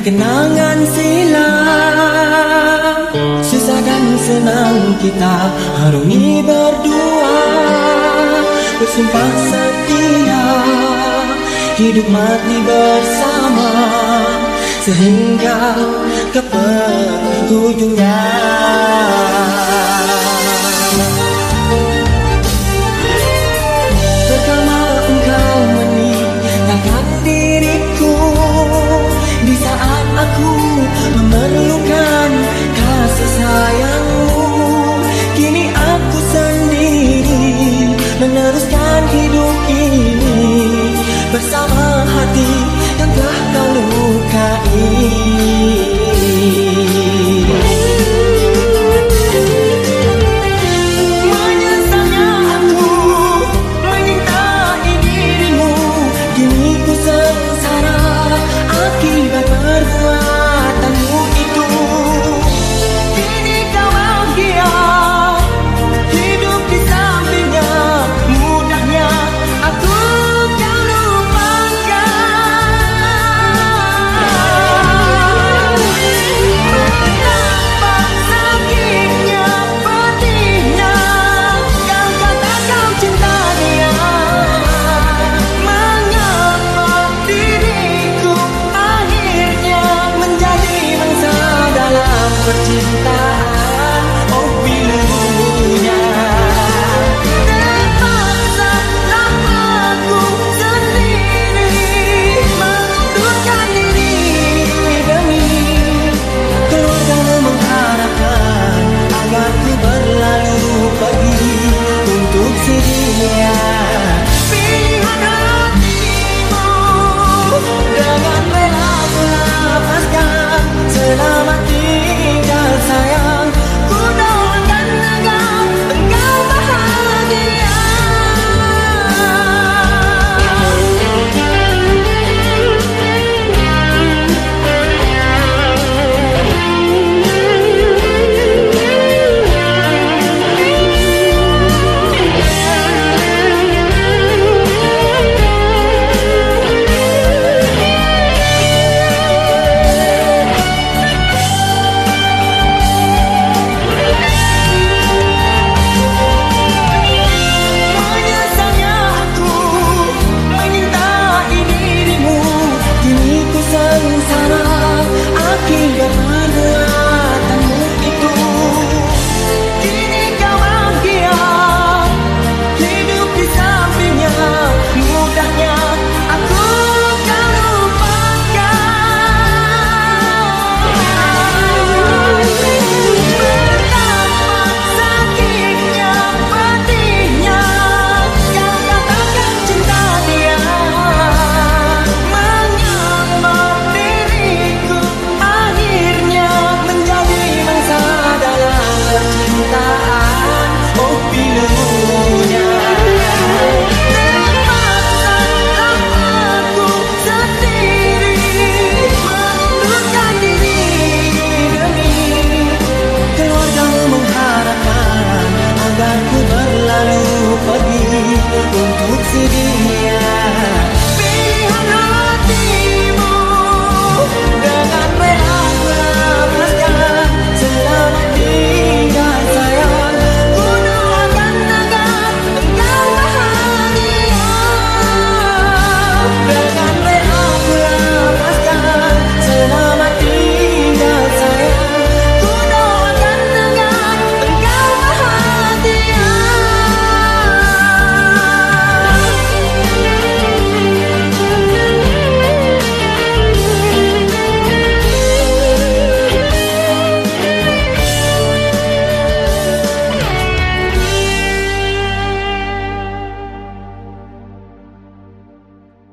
kenangan silam. Susah dan senang kita harungi berdua. Bersumpah setia hidup mati bersama. Sehingga ke penghujungnya to